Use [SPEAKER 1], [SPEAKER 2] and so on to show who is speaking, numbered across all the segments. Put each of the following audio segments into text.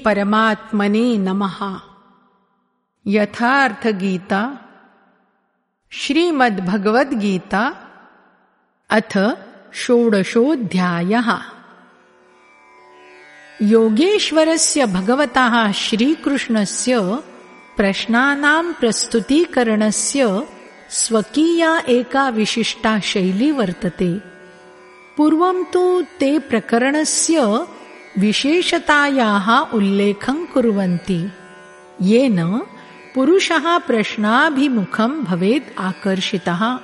[SPEAKER 1] श्रीपरमात्मने नमः। यथार्थगीता श्रीमद्भगवद्गीता अथ षोडशोऽध्यायः। योगेश्वरस्य भगवतः श्रीकृष्णस्य प्रश्नानां प्रस्तुतीकरणस्य स्वकीया एका विशिष्टा शैली वर्तते। पूर्वं तु ते प्रकरणस्य विशेषतायाः उल्लेखं कुर्वन्ति। येन पुरुषः प्रश्नाभिमुखं भवेत् आकर्षितः।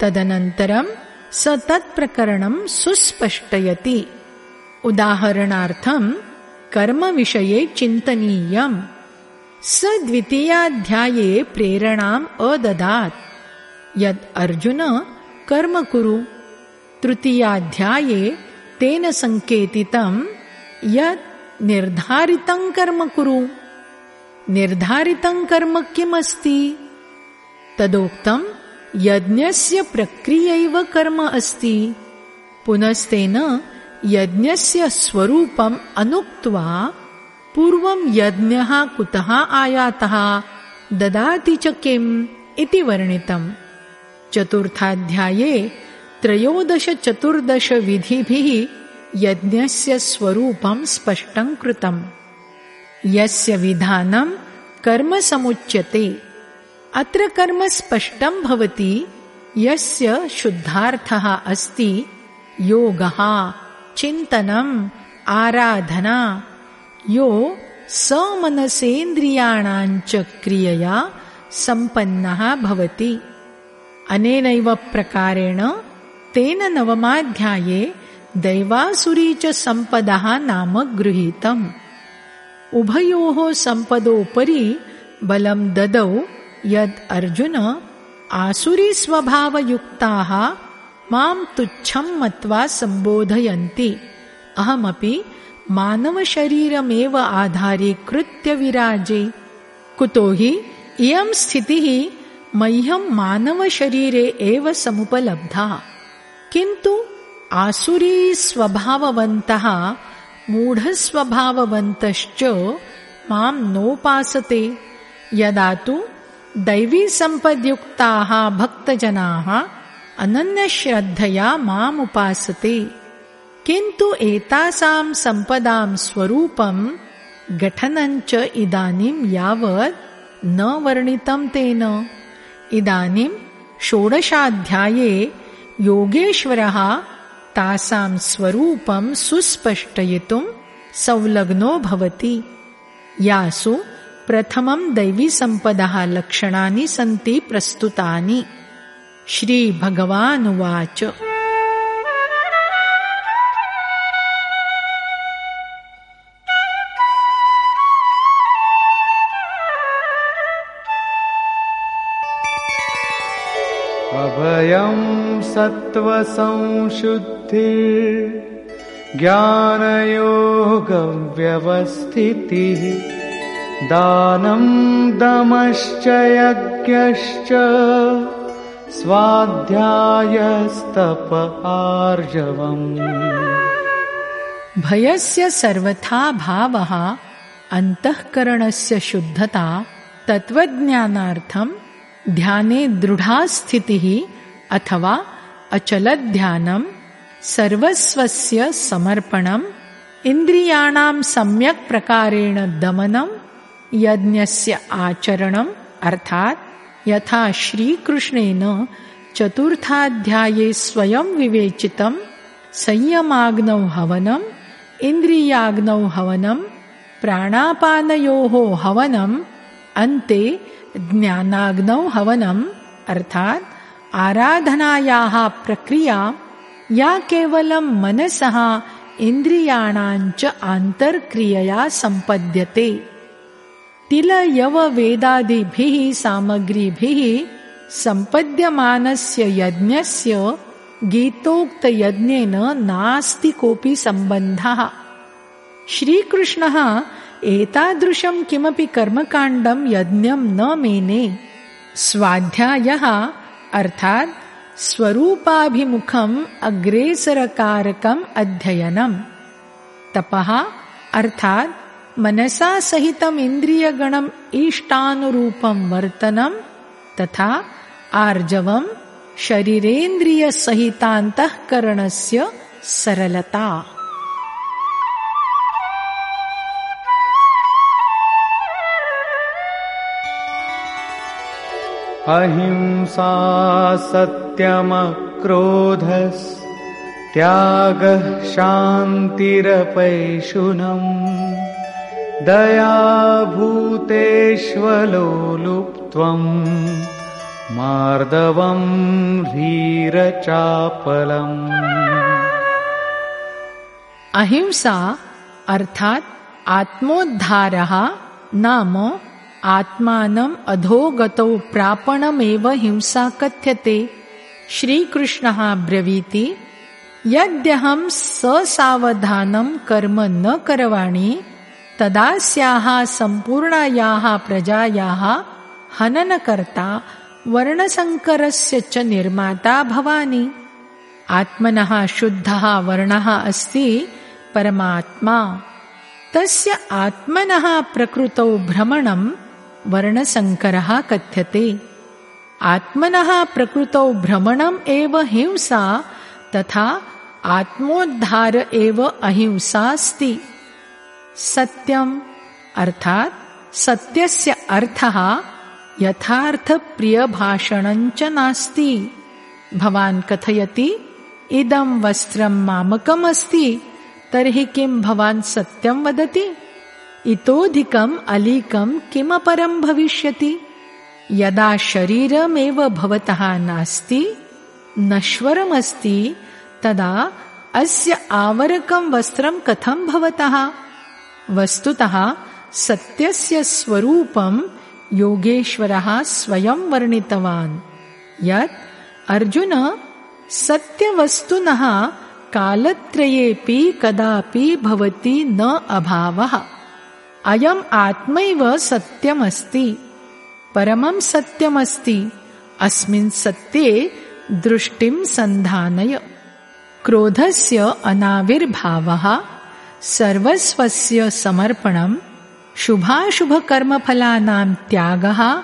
[SPEAKER 1] तदनन्तरं स तत्प्रकरणं सुस्पष्टयति। उदाहरणार्थं कर्मविषये चिन्तनीयम्। स द्वितीयाध्याये प्रेरणाम् अददात्। यद् अर्जुन कर्म कुरु। तृतीयाध्याये तेन सङ्केतितं यत् निर्धारितं कर्म कुरु। निर्धारितं कर्म किमस्ति? तदोक्तं यज्ञस्य प्रक्रियैव कर्म अस्ति। पुनस्तेन यज्ञस्य स्वरूपम् अनुक्त्वा पूर्वं यज्ञः कुतः आयातः? ददाति च किम् इति वर्णितम्। चतुर्थाध्याये त्रयोदशचतुर्दशविधिभिः यज्ञस्य स्वरूपं स्पष्टं कृतम्। यस्य विधानं कर्म समुच्यते। अत्र कर्म स्पष्टं भवति यस्य शुद्धार्थः अस्ति योगः चिन्तनम् आराधना यो समनसेन्द्रियाणाञ्च क्रियया सम्पन्नः भवति। अनेनैव प्रकारेण तेन नवमाध्याये दैवासुरी च सम्पदः नाम गृहीतम्। उभयोः सम्पदोपरि बलं ददौ यद् अर्जुन आसुरीस्वभावयुक्ताः माँ तुच्छं मत्वा सम्बोधयन्ति। अहमपि मानवशरीरमेव आधारीकृत्य विराजे कुतो हि इयं स्थितिः मह्यं मानवशरीरे एव समुपलब्धा। किन्तु आसुरीस्वभाववन्तः मूढस्वभाववन्तश्च मां नोपासते। यदा तु दैवीसम्पद्युक्ताः भक्तजनाः अनन्यश्रद्धया मामुपासते किन्तु एतासां सम्पदां स्वरूपं गठनञ्च इदानीं यावत् न वर्णितं तेन। इदानीं षोडशाध्याये योगेश्वरः तासां स्वरूपं सुस्पष्टयितुं संलग्नो भवति। यासु प्रथमं दैवीसम्पदः लक्षणानि सन्ति प्रस्तुतानि। श्रीभगवानुवाच
[SPEAKER 2] सत्त्वसंशुद्धिर्ज्ञानयोगव्यवस्थितिः दानं दमश्च यज्ञश्च स्वाध्यायस्तप आर्जवम्।
[SPEAKER 1] भयस्य सर्वथा भावः अन्तःकरणस्य शुद्धता तत्त्वज्ञानार्थम् ध्याने दृढा स्थितिः अथवा अचलध्यानम् सर्वस्वस्य समर्पणम् इन्द्रियाणां सम्यक् प्रकारेण दमनम् यज्ञस्य आचरणम् अर्थात् यथा श्रीकृष्णेन चतुर्थाध्याये स्वयं विवेचितम् संयमाग्नौ हवनम् इन्द्रियाग्नौ हवनम् प्राणापानयोः हवनम् अन्ते ज्ञानाग्नौ हवनम् अर्थात् आराधनायाः प्रक्रिया या केवलं मनसः इन्द्रियाणाञ्च आन्तर्क्रियया सम्पद्यते। तिलयववेदादिभिः सामग्रीभिः सम्पद्यमानस्य यज्ञस्य गीतोक्तयज्ञेन नास्ति कोऽपि सम्बन्धः। श्रीकृष्णः एतादृशं किमपि कर्मकाण्डं यज्ञं न मेने। स्वाध्यायः अर्थात् स्वरूपाभिमुखम् अग्रेसरकारकम् अध्ययनम्। तपः अर्थात् मनसा सहितम् इन्द्रियगणम् इष्टानुरूपं वर्तनं तथा आर्जवं शरीरेन्द्रियसहितान्तःकरणस्य सरलता
[SPEAKER 2] अहिंसा सत्यमक्रोधस्त्यागः शान्तिरपैशुनम्। दयाभूतेष्वलोलुप्त्वम् मार्दवम् ह्रीरचापलम्
[SPEAKER 1] अहिंसा अर्थात् आत्मोद्धारः नाम आत्मानम् अधोगतौ प्रापणमेव हिंसा कथ्यते। श्रीकृष्णः ब्रवीति यद्यहं ससावधानं कर्म न करवाणि तदास्याः सम्पूर्णायाः प्रजायाः हननकर्ता वर्णसङ्करस्य च निर्माता भवानि। आत्मनः शुद्धः वर्णः अस्ति परमात्मा। तस्य आत्मनः प्रकृतौ भ्रमणं वर्णसङ्करः कथ्यते आत्मनः प्रकृतौ भ्रमणम् एव हिंसा तथा आत्मोद्धार एव अहिंसास्ति सत्यम् अर्थात् सत्यस्य अर्थः यथार्थप्रियभाषणञ्च नास्ति। भवान् कथयति इदं वस्त्रं मामकमस्ति तर्हि किं भवान् सत्यं वदति इतोऽधिकम् अलीकं किमपरं भविष्यति? यदा शरीरमेव भवतः नास्ति नश्वरमस्ति तदा अस्य आवरकं वस्त्रं कथं भवतः? वस्तुतः सत्यस्य स्वरूपं योगेश्वरः स्वयं वर्णितवान्। यत् अर्जुन सत्यवस्तुनः कालत्रयेऽपि कदापि भवति न अभावः अयम् आत्मैव सत्यमस्ति। परमं सत्यमस्ति। अस्मिन् सत्ये दृष्टिं सन्धानय। क्रोधस्य अनाविर्भावः सर्वस्वस्य समर्पणं शुभाशुभकर्मफलानां त्यागः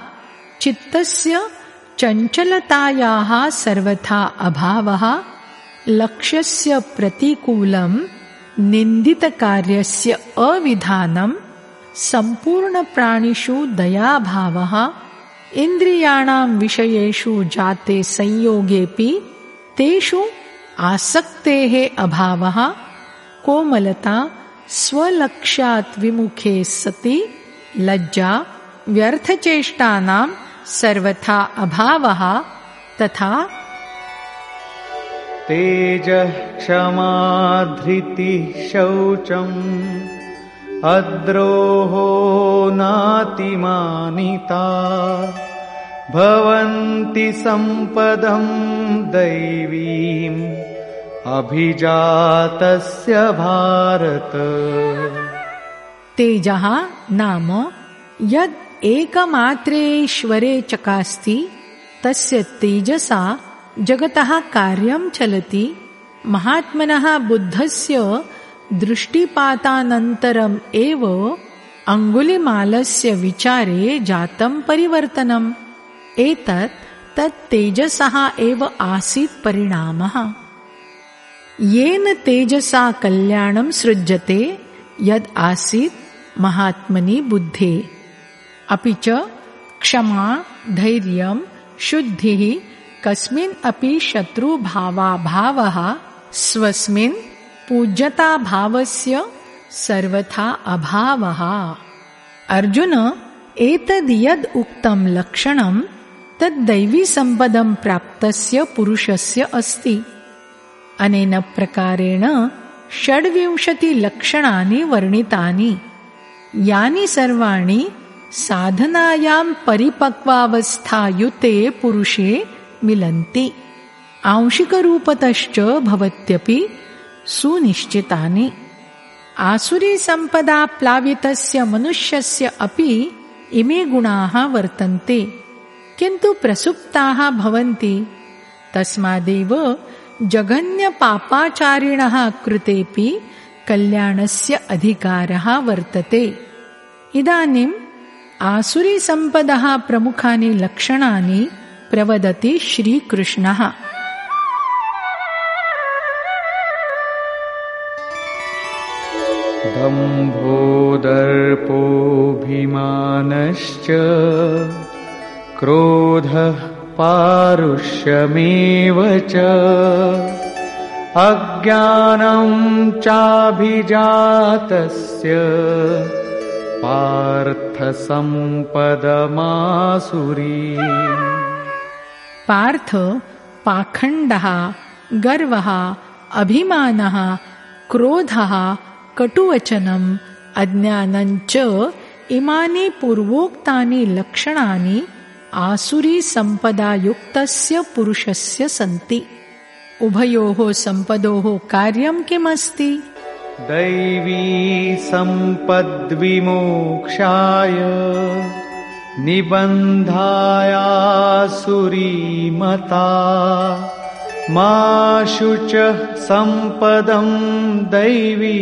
[SPEAKER 1] चित्तस्य चञ्चलतायाः सर्वथा अभावः लक्ष्यस्य प्रतिकूलं निन्दितकार्यस्य अविधानम् सम्पूर्णप्राणिषु दयाभावः इन्द्रियाणां विषयेषु जाते संयोगेऽपि तेषु आसक्तेः अभावः, कोमलता, स्वलक्ष्यात् विमुखे सति, लज्जा, व्यर्थचेष्टानां सर्वथा अभावः, तथा
[SPEAKER 2] तेजः क्षमाधृतिः शौचम् अद्रोहो नातिमानिता। भवन्ति सम्पदम् दैवीम् अभिजातस्य भारत।
[SPEAKER 1] तेजः नाम यद् एकमात्रेश्वरे चकास्ति तस्य तेजसा जगतः कार्यं चलति। महात्मनः बुद्धस्य दृष्टिपातानन्तरम् एव अङ्गुलिमालस्य विचारे जातं परिवर्तनम्। एतत् तत् तेजसः एव आसीत् परिणामः। येन तेजसा कल्याणं सृज्यते यद् आसीत् महात्मनि बुद्धे। अपि च क्षमा धैर्यं शुद्धिः कस्मिन् अपि शत्रुभावाभावः स्वस्मिन् पूज्यताभावस्य सर्वथा अभावः। अर्जुन एतद् यद् उक्तं लक्षणं तद् दैवीसम्पदं प्राप्तस्य पुरुषस्य अस्ति। अनेन प्रकारेण षड्विंशतिलक्षणानि वर्णितानि। यानि सर्वाणि साधनायां परिपक्वावस्थायुते पुरुषे मिलन्ति। आंशिकरूपतश्च भवत्यपि सुनिश्चितानि। आसुरीसम्पदा प्लावितस्य मनुष्यस्य अपि इमे गुणाः वर्तन्ते। किन्तु प्रसुप्ताः भवन्ति। तस्मादेव जघन्यपापाचारिणः कृतेऽपि कल्याणस्य अधिकारः वर्तते। इदानीम् आसुरीसम्पदः प्रमुखानि लक्षणानि प्रवदति श्रीकृष्णः
[SPEAKER 2] दम्भोदर्पोऽभिमानश्च क्रोधः पारुष्यमेव च अज्ञानं चाभिजातस्य पार्थसम्पदमासुरी।
[SPEAKER 1] पार्थ पाखण्डः गर्वः अभिमानः क्रोधः कटुवचनम् अज्ञानञ्च इमानि पूर्वोक्तानि लक्षणानि आसुरीसम्पदायुक्तस्य पुरुषस्य सन्ति। उभयोः सम्पदोः कार्यं किमस्ति?
[SPEAKER 2] दैवी सम्पद्विमोक्षाय निबन्धायासुरीमता मा शुचः सम्पदं दैवी।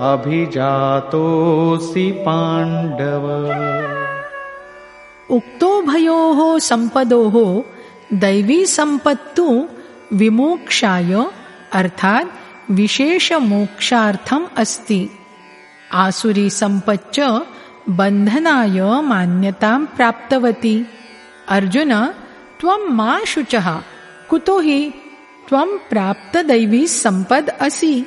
[SPEAKER 2] अभिजातोऽसि पाण्डव।
[SPEAKER 1] उक्तोभयोः सम्पदोः दैवीसम्पत्तु विमोक्षाय अर्थात् विशेषमोक्षार्थम् अस्ति। आसुरीसम्पच्च बन्धनाय मान्यतां प्राप्तवती। अर्जुन त्वं मा शुचः कुतो हि त्वं प्राप्तदैवीसम्पद् असि।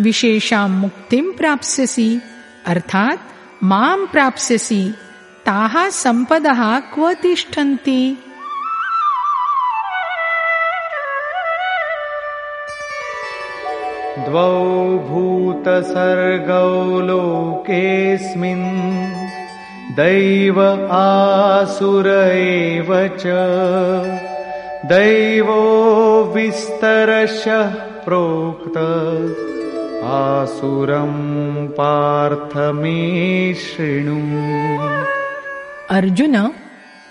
[SPEAKER 1] विशेषां मुक्तिं प्राप्स्यसि, अर्थात् माँ प्राप्स्यसि। ताः सम्पदः क्व तिष्ठन्ति?
[SPEAKER 2] द्वौ भूतसर्गौ लोकेऽस्मिन्, दैव आसुर एव च। दैवो विस्तरशः प्रोक्त। आसुरं पार्थ मे शृणु
[SPEAKER 1] अर्जुन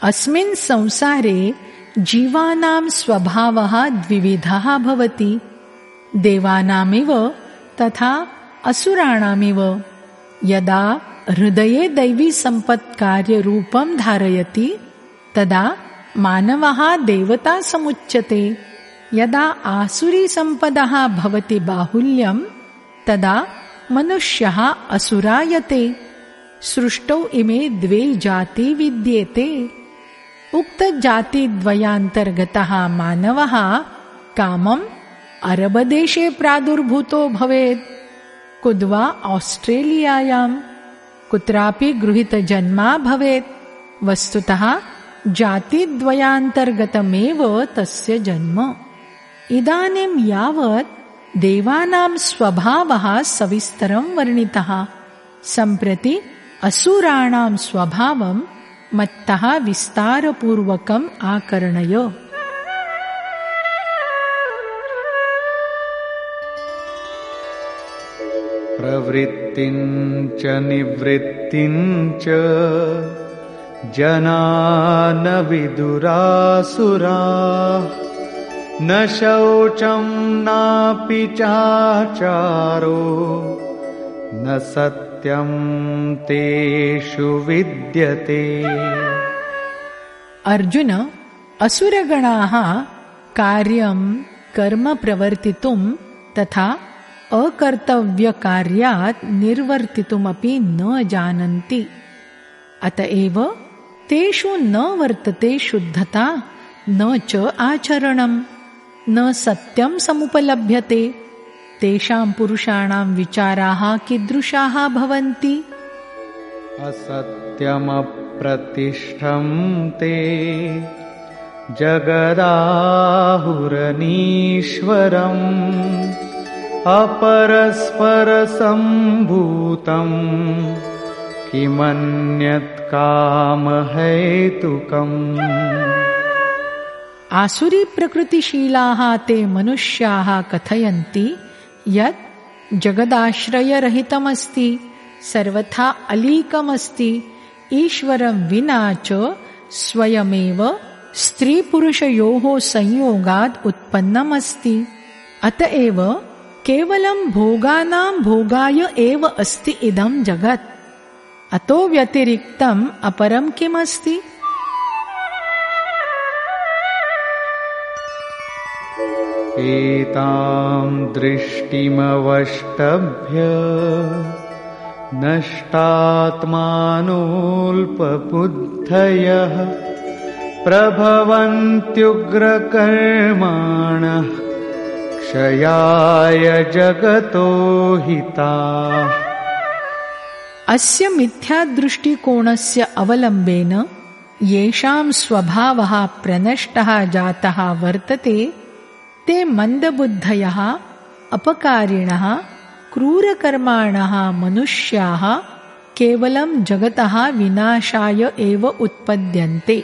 [SPEAKER 1] अस्मिन् संसारे जीवानां स्वभावः द्विविधः भवति। देवानामिव तथा असुराणामिव। यदा हृदये दैवीसम्पत्कार्यरूपं धारयति तदा मानवः देवता समुच्यते। यदा आसुरीसम्पदः भवति बाहुल्यं तदा मनुष्यः असुरायते। सृष्टौ इमे द्वे जाति विद्येते। उक्तजातिद्वयान्तर्गतः मानवः कामम् अरबदेशे प्रादुर्भूतो भवेत्। कुद्वा आस्ट्रेलियायाम् कुत्रापि गृहीतजन्मा भवेत्। वस्तुतः जातिद्वयान्तर्गतमेव तस्य जन्म। इदानीं यावत् देवानां स्वभावः सविस्तरं वर्णितः। सम्प्रति असुराणां स्वभावं मत्तः विस्तारपूर्वकम् आकर्णय।
[SPEAKER 2] जना न विदुरासुरा न शौचं नापि चाचारो न सत्यं तेषु विद्यते।
[SPEAKER 1] अर्जुन असुरगणाः कार्यं कर्म प्रवर्तितुं तथा अकर्तव्यकार्यात् निर्वर्तितुमपि न जानन्ति। अत एव तेषु न वर्तते शुद्धता न च आचरणम् न सत्यं समुपलभ्यते। तेषां पुरुषाणां विचाराः कीदृशाः भवन्ति?
[SPEAKER 2] असत्यमप्रतिष्ठं ते। जगदाहुरनीश्वरम् अपरस्परसम्भूतम्
[SPEAKER 1] आसुरीप्रकृतिशीलाः ते मनुष्याः कथयन्ति यत् जगदाश्रयरहितमस्ति सर्वथा अलीकमस्ति ईश्वरं विना च स्वयमेव स्त्रीपुरुषयोः संयोगात् उत्पन्नमस्ति। अत एव केवलं भोगानां भोगाय एव अस्ति इदं जगत् अतो व्यतिरिक्तम् अपरं किमस्ति?
[SPEAKER 2] एतां दृष्टिमवष्टभ्य नष्टात्मानोऽल्पबुद्धयः प्रभवन्त्युग्रकर्माणः क्षयाय जगतो हिता
[SPEAKER 1] अस्य मिथ्यादृष्टिकोणस्य अवलम्बेन येषां स्वभावः प्रनष्टः जातः वर्तते ते मन्दबुद्धयः अपकारिणः क्रूरकर्माणः मनुष्याः केवलं जगतः विनाशाय एव उत्पद्यन्ते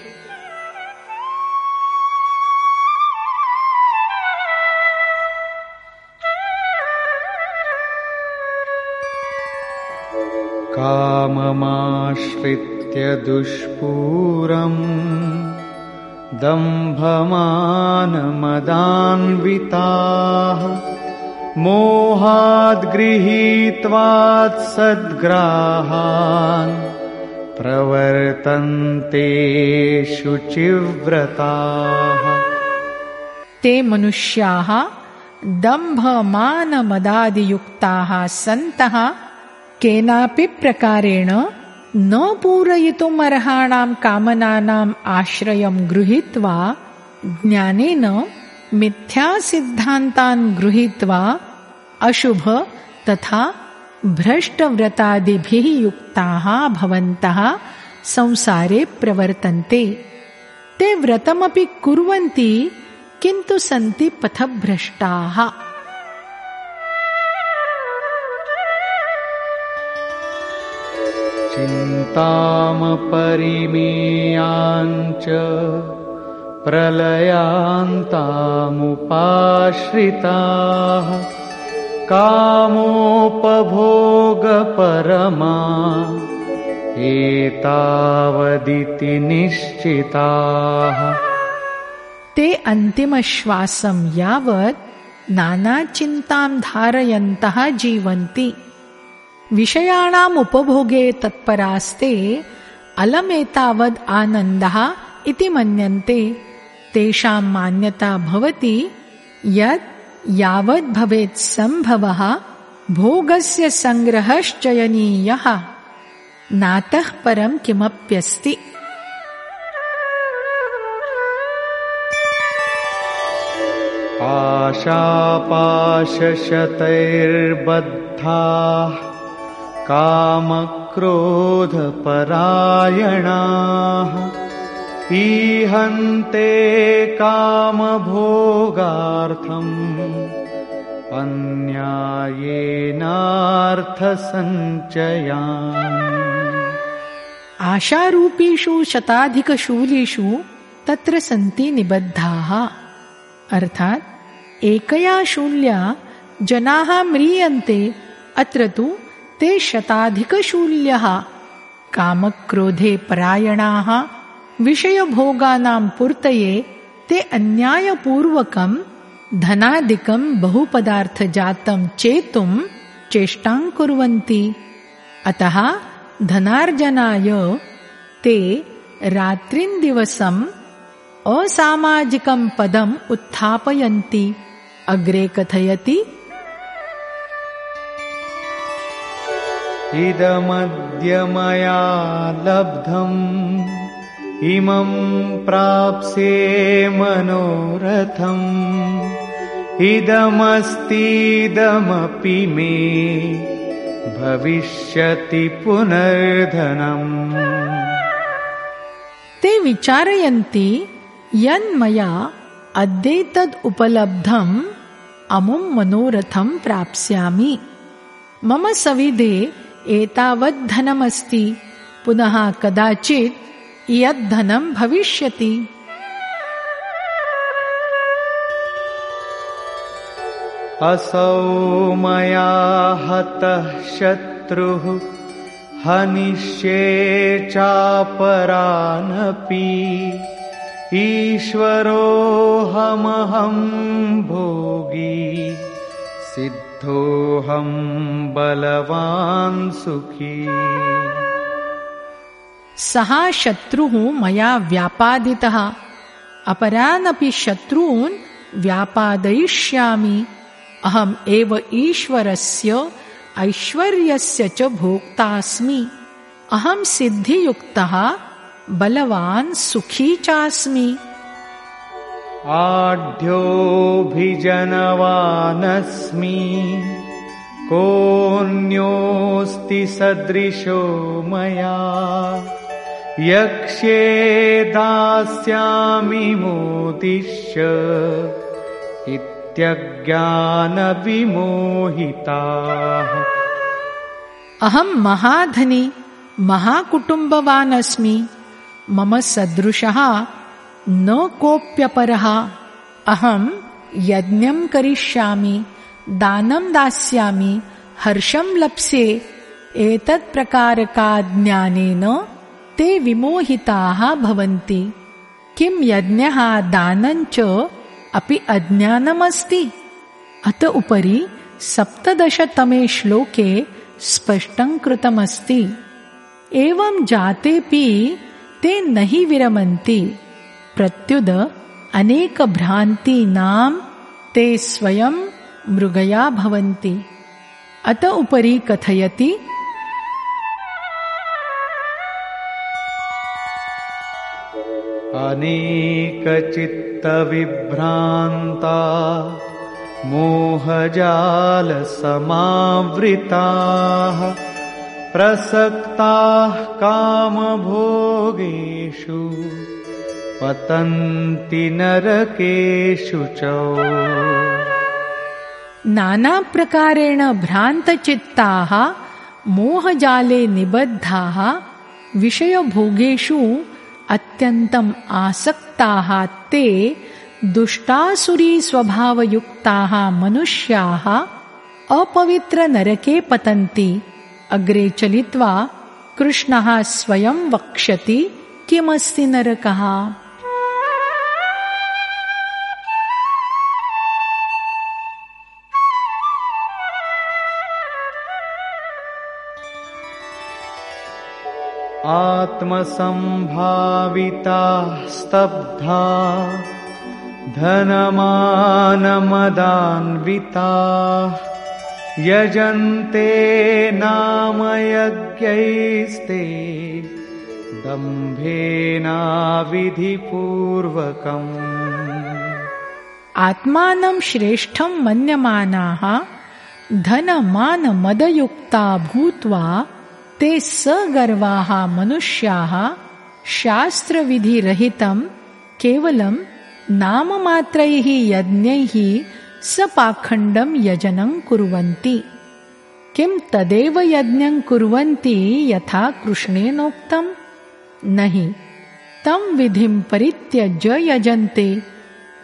[SPEAKER 2] काममाश्रित्य दुष्पूरम् दम्भमानमदान्विताः मोहाद्गृहीत्वात् सद्ग्राहान् प्रवर्तन्ते शुचिव्रताः।
[SPEAKER 1] ते मनुष्याः दम्भमानमदादियुक्ताः सन्तः केनापि प्रकारेण न पूरयितुमर्हाणां कामनानाम् आश्रयं गृहीत्वा ज्ञानेन मिथ्यासिद्धान्तान् गृहीत्वा अशुभ तथा भ्रष्टव्रतादिभिः युक्ताः भवन्तः संसारे प्रवर्तन्ते। ते व्रतमपि कुर्वन्ति किन्तु सन्ति पथभ्रष्टाः
[SPEAKER 2] चिन्तामपरिमेयाञ्च प्रलयान्तामुपाश्रिताः कामोपभोगपरमा एतावदिति निश्चिताः।
[SPEAKER 1] ते अन्तिमश्वासं यावत् नानाचिन्तां धारयन्तः जीवन्ति विषयाणाम् उपभोगे तत्परास्ते अलमेतावद् आनन्दः इति मन्यन्ते। तेषां मान्यता भवति यत् यावद् भवेत् सम्भवः भोगस्य सङ्ग्रहश्चयनीयः। नातः परं किमप्यस्ति
[SPEAKER 2] कामक्रोधपरायणाः। ईहन्ते कामभोगार्थम्।
[SPEAKER 1] आशारूपीषु शताधिकशूलिषु तत्र सन्ति निबद्धाः। अर्थात् एकया शूल्या जनाः म्रियन्ते अत्र तु ते शताधिकशूल्यः। कामक्रोधे परायणाः। विषयभोगानां पूर्तये ते अन्यायपूर्वकं धनादिकं बहुपदार्थजातं चेतुं चेष्टां कुर्वन्ति। अतः धनार्जनाय ते रात्रिन्दिवसम् असामाजिकं पदम् उत्थापयन्ति। अग्रे कथयति
[SPEAKER 2] इदमद्य मया लब्धम्। इमं प्राप्स्ये मनोरथम्। इदमस्तीदमपि मे भविष्यति पुनर्धनम्।
[SPEAKER 1] ते विचारयन्ति यन्मया अद्येतद् उपलब्धम् अमुं मनोरथं प्राप्स्यामि। मम सविधे एतावद्धनमस्ति। पुनः कदाचित् यद्धनं भविष्यति।
[SPEAKER 2] असौ मया हतः शत्रुः हनिष्ये चापरानपि। ईश्वरोऽहमहं भोगी। सिद्ध अर्थोऽहं बलवान् सुखी।
[SPEAKER 1] सः शत्रुः मया व्यापादितः। अपरानपि शत्रून् व्यापादयिष्यामि। अहम् एव ईश्वरस्य ऐश्वर्यस्य च भोक्तास्मि। अहं सिद्धियुक्तः बलवान् सुखी चास्मि
[SPEAKER 2] आढ्योऽभिजनवानस्मि। कोऽन्योऽस्ति सदृशो मया। यक्ष्ये दास्यामि मोदिश्य इत्यज्ञानविमोहिताः।
[SPEAKER 1] अहं महाधनी महाकुटुम्बवान् अस्मि मम सदृशः न कोऽप्यपरः अहं यज्ञं करिष्यामि दानं दास्यामि हर्षं लप्स्ये। एतत्प्रकारकाज्ञानेन ते विमोहिताः भवन्ति। किं यज्ञः दानञ्च अपि अज्ञानमस्ति? अत उपरि सप्तदशतमे श्लोके स्पष्टं कृतमस्ति। एवं जातेऽपि ते न हि विरमन्ति प्रत्युद अनेकभ्रान्तीनां ते स्वयं मृगया भवन्ति। अत उपरि कथयति।
[SPEAKER 2] अनेकचित्तविभ्रान्ता मोहजालसमावृताः प्रसक्ताः कामभोगेषु। पतन्ति नरकेषु च।
[SPEAKER 1] नानाप्रकारेण भ्रान्तचित्ताः मोहजाले निबद्धाः विषयभोगेषु अत्यन्तम् आसक्ताः ते दुष्टासुरीस्वभावयुक्ताः मनुष्याः अपवित्रनरके पतन्ति। अग्रे चलित्वा कृष्णः स्वयं वक्ष्यति किमस्ति नरकः
[SPEAKER 2] आत्मसम्भाविताः स्तब्धा धनमानमदान्विताः यजन्ते नामयज्ञैस्ते दम्भेनाविधिपूर्वकम्।
[SPEAKER 1] आत्मानं श्रेष्ठं मन्यमानाः धनमानमदयुक्ता भूत्वा ते सगर्वाः मनुष्याः शास्त्रविधिरहितं केवलं नाममात्रैः यज्ञैः सपाखण्डं यजनं कुर्वन्ति। किं तदेव यज्ञं कुर्वन्ति यथा कृष्णेनोक्तम् न हि तं विधिं परित्यज्य यजन्ते।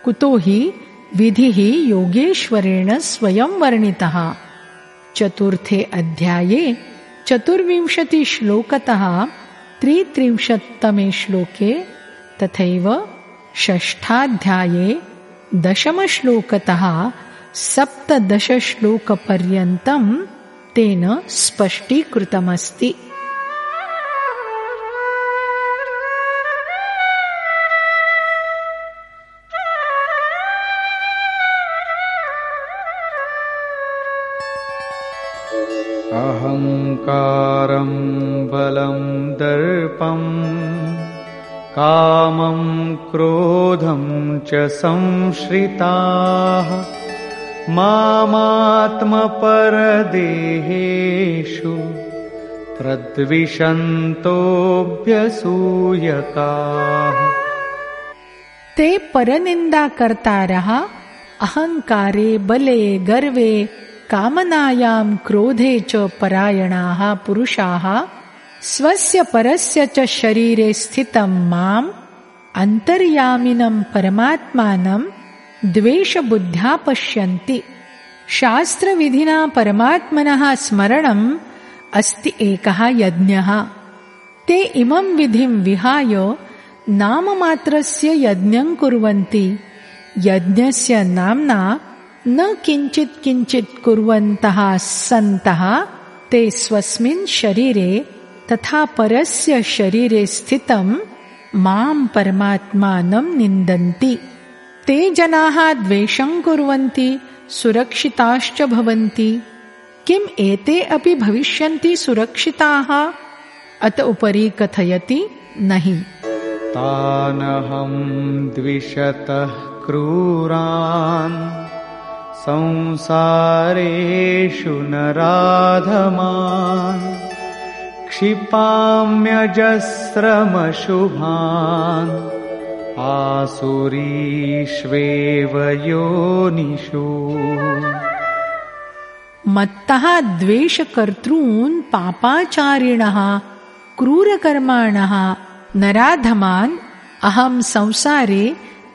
[SPEAKER 1] कुतो हि विधिः योगेश्वरेण स्वयं वर्णितः। चतुर्थे अध्याये चतुर्विंशतिश्लोकतः त्रित्रिंशत्तमे श्लोके तथैव षष्ठाध्याये दशमश्लोकतः सप्तदशश्लोकपर्यन्तं तेन स्पष्टीकृतमस्ति
[SPEAKER 2] अहङ्कारं बलं दर्पम् कामं क्रोधं च संश्रिताः। मामात्मपरदेहेषु प्रद्विषन्तोऽभ्यसूयकाः।
[SPEAKER 1] ते परनिन्दाकर्तारः अहङ्कारे बले गर्वे कामनायां क्रोधे च परायणाः पुरुषाः स्वस्य परस्य च शरीरे स्थितं माम् अन्तर्यामिनं परमात्मानं द्वेषबुद्ध्या पश्यन्ति शास्त्रविधिना परमात्मनः स्मरणम् अस्ति एकः यज्ञः। ते इमं विधिं विहाय नाममात्रस्य यज्ञं कुर्वन्ति। यज्ञस्य नाम्ना न किञ्चित् किञ्चित् कुर्वन्तः सन्तः ते स्वस्मिन् शरीरे तथा परस्य शरीरे स्थितं मां परमात्मानं निन्दन्ति। ते जनाः द्वेषं कुर्वन्ति सुरक्षिताश्च भवन्ति। किम् एते अपि भविष्यन्ति सुरक्षिताः? अत उपरि कथयति नहि।
[SPEAKER 2] तानहं द्विषतः क्रूरान् संसारेषु नराधमान् क्षिपाम्यजस्रमशुभान् आसुरीष्वेव योनिषु।
[SPEAKER 1] मत्तः द्वेषकर्तॄन् पापाचारिणः क्रूरकर्माणः नराधमान् अहं संसारे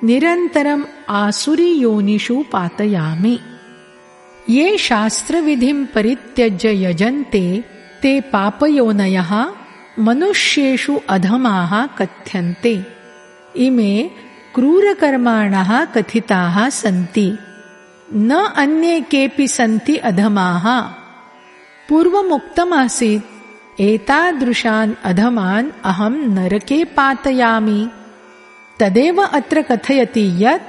[SPEAKER 1] निरन्तरम् आसुरीयोनिषु पातयामि। ये शास्त्रविधिं परित्यज्य यजन्ते ते पापयोनयः मनुष्येषु अधमाः कथ्यन्ते। इमे क्रूरकर्माणः कथिताः सन्ति। न अन्ये केऽपि सन्ति अधमाः। पूर्वमुक्तमासीत् एतादृशान् अधमान् अहं नरके पातयामि तदेव अत्र कथयति यत्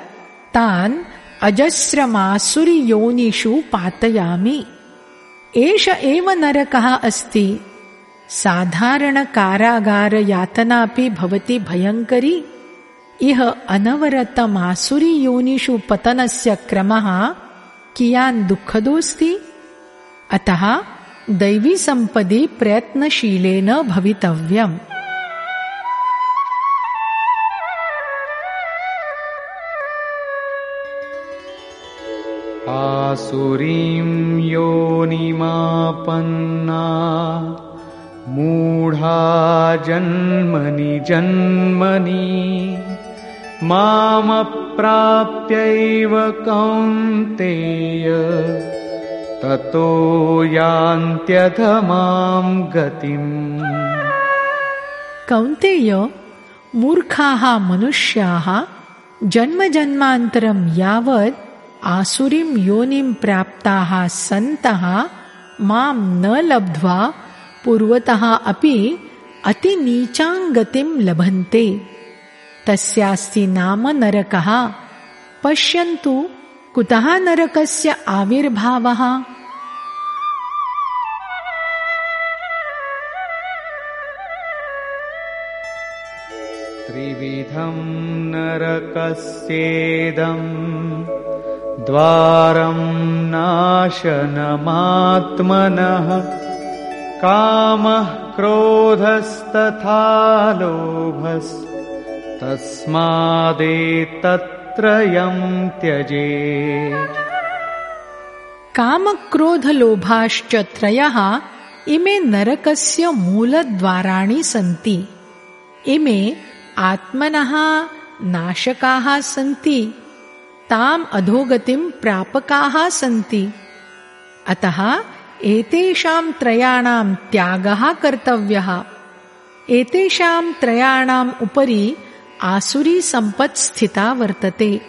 [SPEAKER 1] तान् अजस्रमासुरियोनिषु पातयामि। एष एव नरकः अस्ति। साधारणकारागारयातनापि भवति भयङ्करी। इह अनवरतमासुरीयोनिषु पतनस्य क्रमः कियान् दुःखदोऽस्ति? अतः दैवीसम्पदि प्रयत्नशीलेन भवितव्यम्।
[SPEAKER 2] आसुरीं योनिमापन्ना मूढा जन्मनि जन्मनि मामप्राप्यैव कौन्तेय ततो यान्त्यधमां गतिम्।
[SPEAKER 1] कौन्तेय मूर्खाः मनुष्याः जन्मजन्मान्तरं यावत् आसुरीं योनिं प्राप्ताः सन्तः मां न लब्ध्वा पूर्वतः अपि अतिनीचां गतिं लभन्ते। तस्यास्ति नाम नरकः। पश्यन्तु कुतः नरकस्य आविर्भावः?
[SPEAKER 2] त्रिविधं नरकस्येदम् द्वारं नाशनमात्मनः कामः क्रोधस्तथा लोभस् तस्मादेतत्त्रयं त्यजे
[SPEAKER 1] कामक्रोधलोभाश्च त्रयः इमे नरकस्य मूलद्वाराणि सन्ति। इमे आत्मनः नाशकाः सन्ति ताम् अधोगतिं प्रापकाः सन्ति। अतः एतेषां त्रयाणां त्यागः कर्तव्यः। एतेषां त्रयाणाम् उपरि आसुरी सम्पत् स्थिता वर्तते।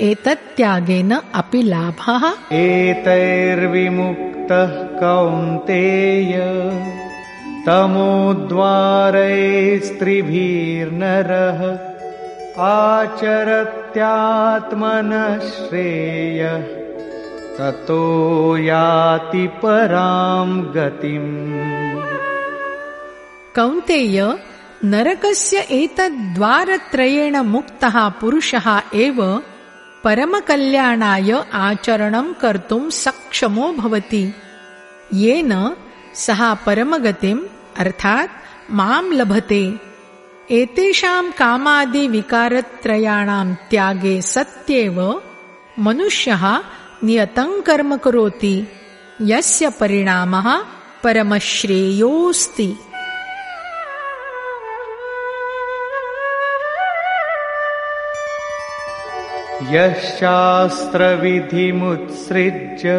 [SPEAKER 1] एतत्त्यागेन अपि लाभः।
[SPEAKER 2] एतैर्विमुक्तः कौन्तेय। तमोद्वारैस्त्रिभिर्नरः आचरत्यात्मनः ततो याति परां गतिम्।
[SPEAKER 1] कौन्तेय नरकस्य एतद्वारत्रयेण मुक्तः पुरुषः एव परमकल्याणाय आचरणं कर्तुं सक्षमो भवति। येन सः परमगतिम् अर्थात् मां लभते एतेषां कामादिविकारत्रयाणां त्यागे सत्येव मनुष्यः नियतं कर्म करोति। यस्य परिणामः परमश्रेयोऽस्ति।
[SPEAKER 2] यशास्त्रविधिमुत्सृज्य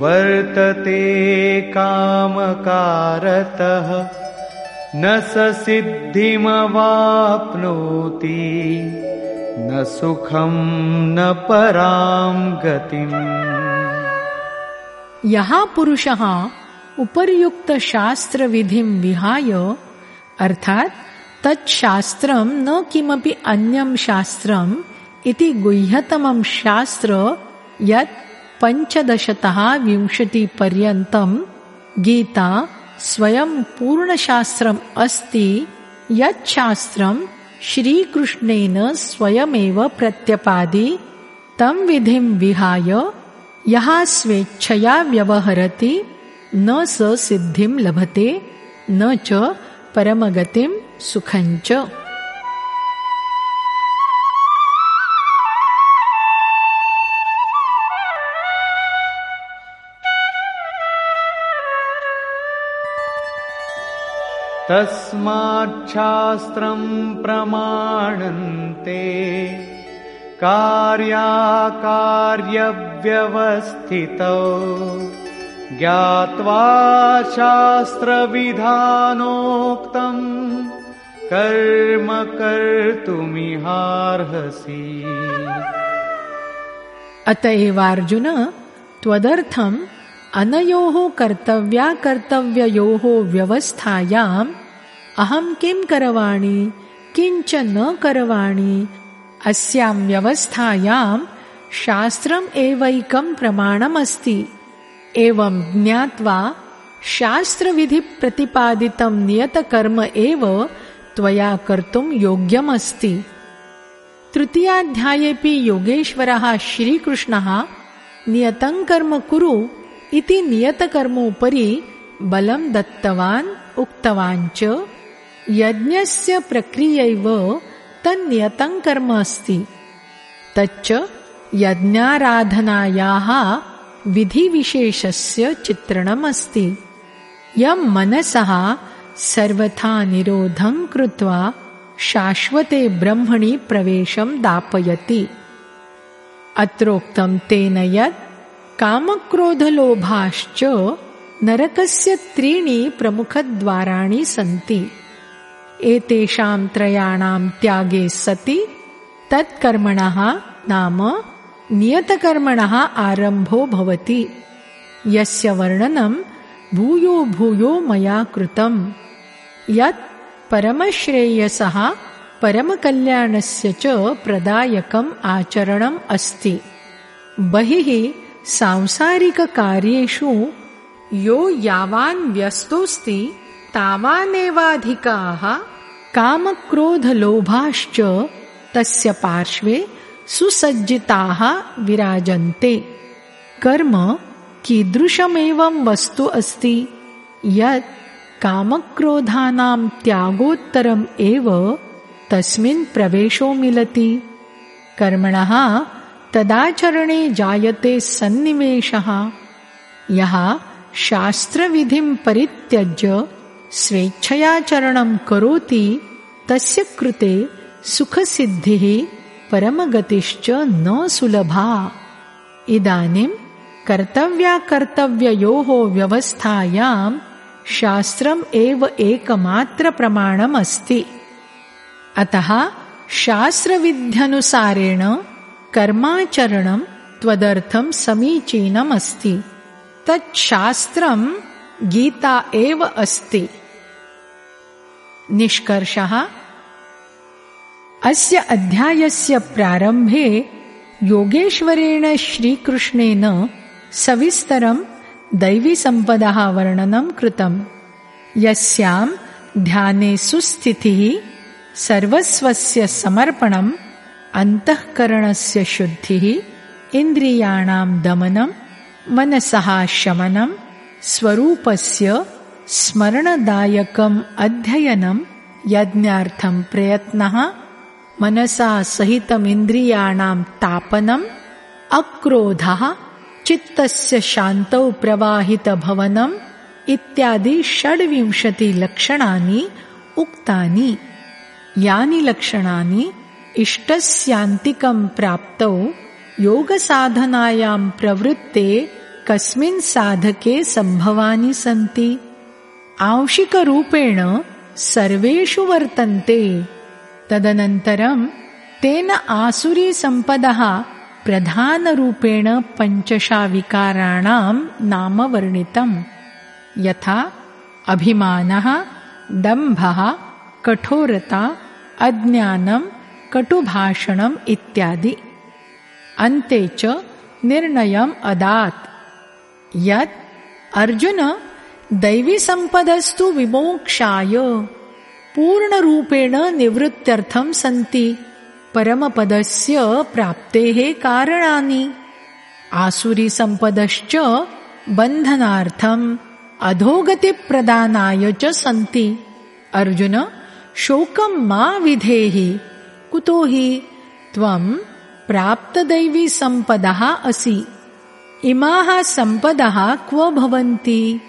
[SPEAKER 2] वर्तते कामकारतः न स सिद्धिमवाप्नोति न सुखं न परां गतिम्।
[SPEAKER 1] यः पुरुषः उपर्युक्तशास्त्रविधिं विहाय अर्थात् तच्छास्त्रं न किमपि अन्यं शास्त्रम् इति गुह्यतमं शास्त्र यत् पञ्चदशतः विंशतिपर्यन्तं गीता स्वयं पूर्णशास्त्रम् अस्ति यत् शास्त्रं श्रीकृष्णेन स्वयमेव प्रत्यपादि। तं विधिं विहाय यः स्वेच्छया व्यवहरति न स सिद्धिं लभते न च परमगतिं सुखञ्च
[SPEAKER 2] तस्माच्छास्त्रम् प्रमाणन्ते कार्याकार्यव्यवस्थितौ। ज्ञात्वा शास्त्रविधानोक्तम् कर्म कर्तुमिहार्हसि।
[SPEAKER 1] अत एवार्जुन त्वदर्थम् अनयोः कर्तव्याकर्तव्ययोः व्यवस्थायाम् अहं किं करवाणि? किञ्च न करवाणि? अस्यां व्यवस्थायां शास्त्रम् एवैकं प्रमाणमस्ति। एवं ज्ञात्वा शास्त्रविधिप्रतिपादितं नियतकर्म एव त्वया कर्तुं योग्यमस्ति। तृतीयाध्यायेऽपि योगेश्वरः श्रीकृष्णः नियतं कर्म कुरु इति नियतकर्मोपरि बलं दत्तवान् उक्तवान् च यज्ञस्य प्रक्रियैव तन्नियतं कर्म अस्ति। तच्च यज्ञाराधनायाः विधिविशेषस्य चित्रणमस्ति यं मनसः सर्वथा निरोधं कृत्वा शाश्वते ब्रह्मणि प्रवेशं दापयति। अत्रोक्तं तेन यत् कामक्रोधलोभाश्च नरकस्य त्रीणि प्रमुखद्वाराणि सन्ति एतेषां त्रयाणां त्यागे सति तत्कर्मणः नाम नियतकर्मणः आरम्भो भवति। यस्य वर्णनं भूयो भूयो मया कृतम्। यत् परमश्रेयसः परमकल्याणस्य च प्रदायकम् आचरणम् अस्ति। बहिः सांसारिककार्येषु यो यावान् व्यस्तोऽस्ति तावानेवाधिकाः कामक्रोधलोभाश्च तस्य पार्श्वे सुसज्जिताः विराजन्ते। कर्म कीदृशमेवं वस्तु अस्ति? यत् कामक्रोधानां त्यागोत्तरम् एव तस्मिन् प्रवेशो मिलति। कर्मणः तदाचरणे जायते सन्निवेशः यः शास्त्रविधिं परित्यज्य स्वेच्छयाचरणं करोति तस्य कृते सुखसिद्धिः परमगतिश्च न सुलभा। इदानीं कर्तव्याकर्तव्ययोः व्यवस्थायां शास्त्रम् एव एकमात्रप्रमाणमस्ति अतः शास्त्रविध्यनुसारेण कर्माचरणं त्वदर्थं समीचीनमस्ति। तच्छास्त्रं गीता एव अस्ति निष्कर्षः? अस्य अध्यायस्य प्रारम्भे योगेश्वरेण श्रीकृष्णेन सविस्तरं दैवीसम्पदः वर्णनं कृतम्। यस्यां ध्याने सुस्थितिः सर्वस्वस्य समर्पणम् अन्तःकरणस्य शुद्धिः इन्द्रियाणां दमनं मनसः शमनं स्वरूपस्य स्मरणदायकम् अध्ययनं यज्ञार्थं प्रयत्नः मनसा सहितमिन्द्रियाणां तापनम् अक्रोधः चित्तस्य शान्तौ प्रवाहितभवनम् इत्यादि षड्विंशतिलक्षणानि उक्तानि। यानि लक्षणानि इष्टस्यान्तिकं प्राप्तौ योगसाधनायां प्रवृत्ते कस्मिन् साधके सम्भवानि सन्ति आंशिकरूपेण सर्वेषु वर्तन्ते। तदनन्तरं तेन आसुरीसम्पदः प्रधानरूपेण पञ्चशा विकाराणां नाम वर्णितम्। यथा अभिमानः दम्भः कठोरता अज्ञानं कटुभाषणम् इत्यादि। अन्ते च निर्णयम् अदात्। यत् अर्जुन दैवीसम्पदस्तु विमोक्षाय पूर्णरूपेण निवृत्त्यर्थं सन्ति। परमपदस्य प्राप्तेः कारणानि। आसुरीसम्पदश्च बन्धनार्थम् अधोगतिप्रदानाय च सन्ति। अर्जुन शोकं मा विधेहि? कुतो हि त्वं प्राप्तदैवीसम्पदः असि। इमाः सम्पदः क्व भवन्ति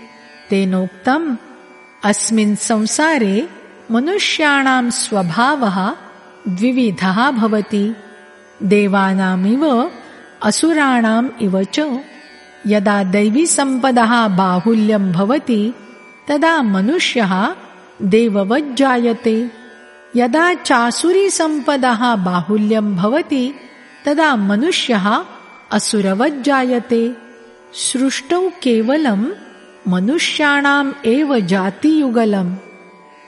[SPEAKER 1] तेनोक्तम् अस्मिन् संसारे मनुष्याणां स्वभावः द्विविधः भवति। देवानामिव असुराणाम् इव च। यदा दैवीसम्पदः बाहुल्यं भवति तदा मनुष्यः देववज्जायते। यदा चासुरीसम्पदः बाहुल्यं भवति तदा मनुष्यः असुरवज्जायते। सृष्टौ केवलं मनुष्याणाम् एव जातियुगलम्।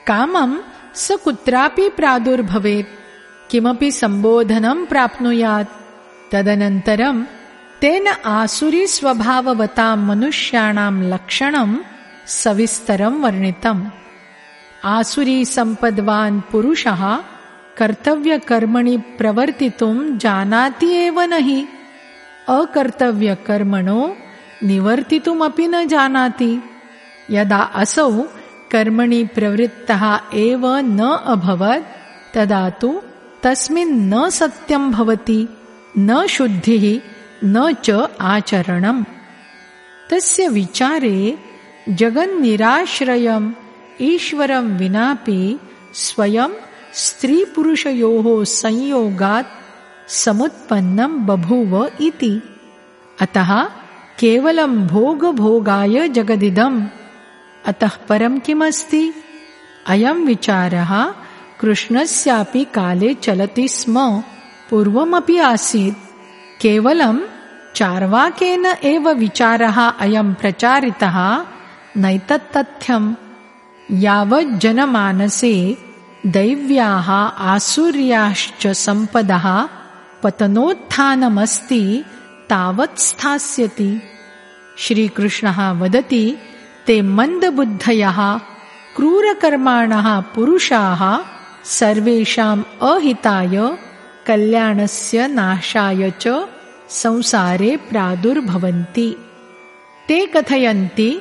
[SPEAKER 1] कामं स कुत्रापि प्रादुर्भवेत्। किमपि सम्बोधनं प्राप्नुयात्। तदनन्तरं तेन आसुरीस्वभाववतां मनुष्याणां लक्षणं सविस्तरं वर्णितम्। आसुरीसम्पद्वान् पुरुषः कर्तव्यकर्मणि प्रवर्तितुं जानाति एव न हि अकर्तव्यकर्मणो निवर्तितुमपि न जानाति। यदा असौ कर्मणि प्रवृत्तः एव न अभवत् तदा तु तस्मिन् न सत्यं भवति न शुद्धिः न च आचरणम्। तस्य विचारे जगन्निराश्रयम् ईश्वरं विनापि स्वयं स्त्रीपुरुषयोः संयोगात् समुत्पन्नं बभूव इति। अतः केवलं भोगभोगाय जगदिदम्। अतः परं किमस्ति? अयं विचारः कृष्णस्यापि काले चलति स्म। पूर्वमपि आसीत्। केवलं चार्वाकेन एव विचारः अयं प्रचारितः नैतत्तथ्यम्। यावज्जनमानसे दैव्याः आसुर्याश्च सम्पदः पतनोत्थानमस्ति तावत् स्थास्यति। श्रीकृष्णः वदति ते मन्दबुद्धयः क्रूरकर्माणः पुरुषाः सर्वेषाम् अहिताय कल्याणस्य नाशाय च संसारे प्रादुर्भवन्ति। ते कथयन्ति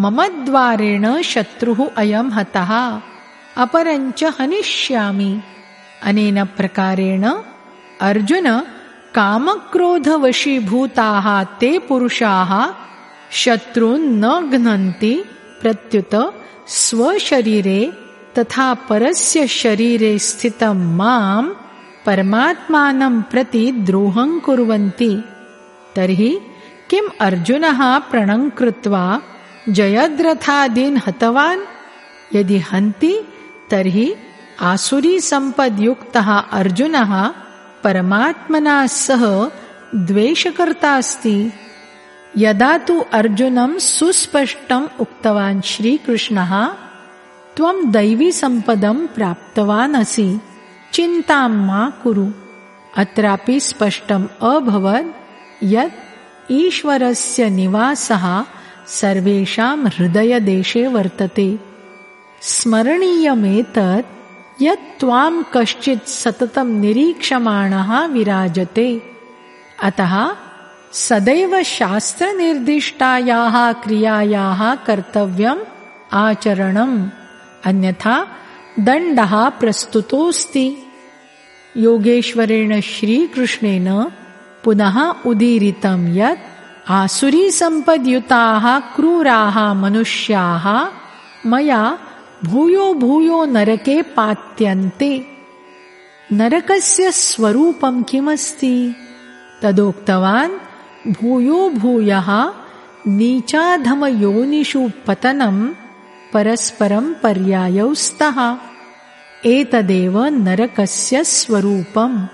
[SPEAKER 1] मम द्वारेण शत्रुः अयं हतः अपरञ्च हनिष्यामि। अनेन प्रकारेण अर्जुन कामक्रोधवशीभूताः ते पुरुषाः शत्रून् न घ्नन्ति प्रत्युत स्वशरीरे तथा परस्य शरीरे स्थितं माँ परमात्मानं प्रति द्रोहं कुर्वन्ति। तर्हि किम् अर्जुनः प्रणं कृत्वा जयद्रथादीन् हतवान्? यदि हन्ति, तर्हि आसुरीसम्पद्युक्तः अर्जुनः परमात्मना सह द्वेषकर्ता अस्ति। यदा तु अर्जुनं सुस्पष्टम् उक्तवान् श्रीकृष्णः त्वं दैवीसम्पदं प्राप्तवान् असि चिन्तां मा कुरु। अत्रापि स्पष्टम् अभवत् यत् ईश्वरस्य निवासः सर्वेषां हृदयदेशे वर्तते। स्मरणीयमेतत् यत् त्वां कश्चित् सततं निरीक्षमाणः विराजते। अतः सदैव शास्त्रनिर्दिष्टायाः क्रियायाः कर्तव्यम् आचरणम् अन्यथा दण्डः प्रस्तुतोऽस्ति। योगेश्वरेण श्रीकृष्णेन पुनः उदीरितं यत् आसुरीसम्पद्युताः क्रूराः मनुष्याः मया भूयो भूयो नरके पात्यन्ते। नरकस्य स्वरूपं किमस्ति? तदोक्तवान् भूयो भूयः नीचाधमयोनिषु पतनं परस्परं पर्यायौ स्तः। एतदेव नरकस्य स्वरूपम्।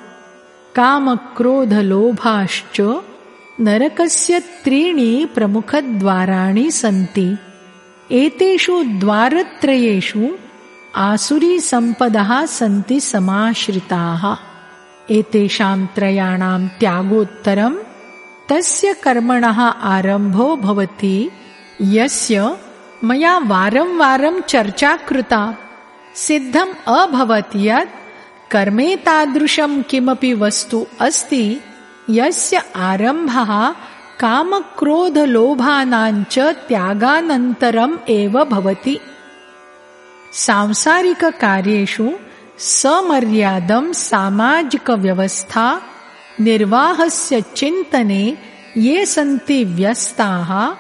[SPEAKER 1] कामक्रोधलोभाश्च नरकस्य त्रीणि प्रमुखद्वाराणि सन्ति एतेषु द्वारत्रयेषु आसुरीसम्पदः सन्ति समाश्रिताः। एतेषां त्रयाणां त्यागोत्तरं तस्य कर्मणः आरम्भो भवति। यस्य मया वारं वारं चर्चा कृता सिद्धम् अभवत् यत् कर्मेतादृशं किमपि वस्तु अस्ति यस्य आरम्भः कामक्रोधलोभानाञ्च त्यागानन्तरम् एव भवति। सांसारिककार्येषु समर्यादं सामाजिकव्यवस्था निर्वाहस्य चिन्तने ये सन्ति व्यस्ताः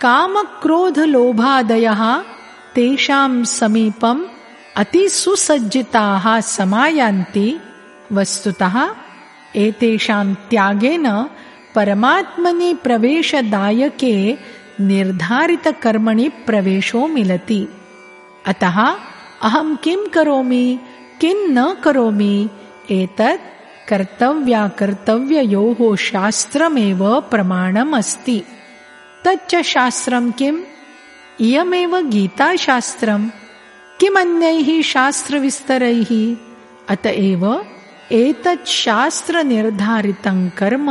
[SPEAKER 1] कामक्रोधलोभादयः तेषां समीपम् अतिसुसज्जिताः समायान्ति। वस्तुतः एतेषां त्यागेन परमात्मनि प्रवेशदायके निर्धारितकर्मणि प्रवेशो मिलति अतः अहं किं करोमि किं न करोमि एतत् कर्तव्याकर्तव्ययोः शास्त्रमेव प्रमाणम् अस्ति तच्च शास्त्रं किम् इयमेव गीताशास्त्रम् किमन्यैः शास्त्रविस्तरैः अत एव एतत् शास्त्रनिर्धारितं कर्म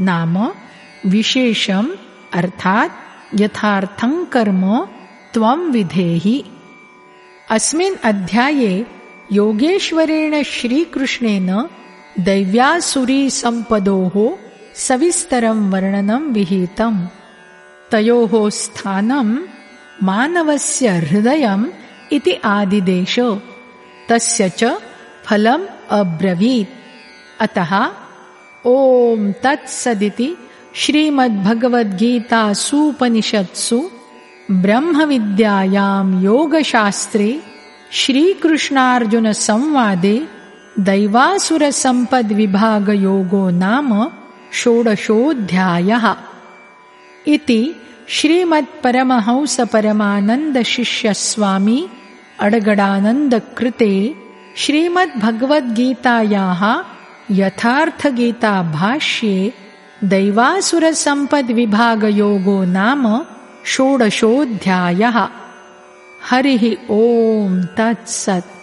[SPEAKER 1] नाम विशेषम् अर्थात् यथार्थं कर्म त्वं विधेहि। अस्मिन् अध्याये योगेश्वरेण श्रीकृष्णेन दैव्यासुरीसम्पदोः सविस्तरं वर्णनं विहितम्। तयोः स्थानं मानवस्य हृदयम् इति आदिदेश। तस्य च फलम् अब्रवीत्। अतः ॐ तत्सदिति श्रीमद्भगवद्गीतासूपनिषत्सु ब्रह्मविद्यायां योगशास्त्रे श्रीकृष्णार्जुनसंवादे दैवासुरसम्पद्विभागयोगो नाम षोडशोऽध्यायः इति श्रीमत्परमहंसपरमानन्दशिष्यस्वामी अडगडानन्दकृते श्रीमद्भगवद्गीतायाः यथार्थगीताभाष्ये दैवासुरसम्पद्विभागयोगो नाम षोडशोऽध्यायः। हरिः ॐ तत्सत्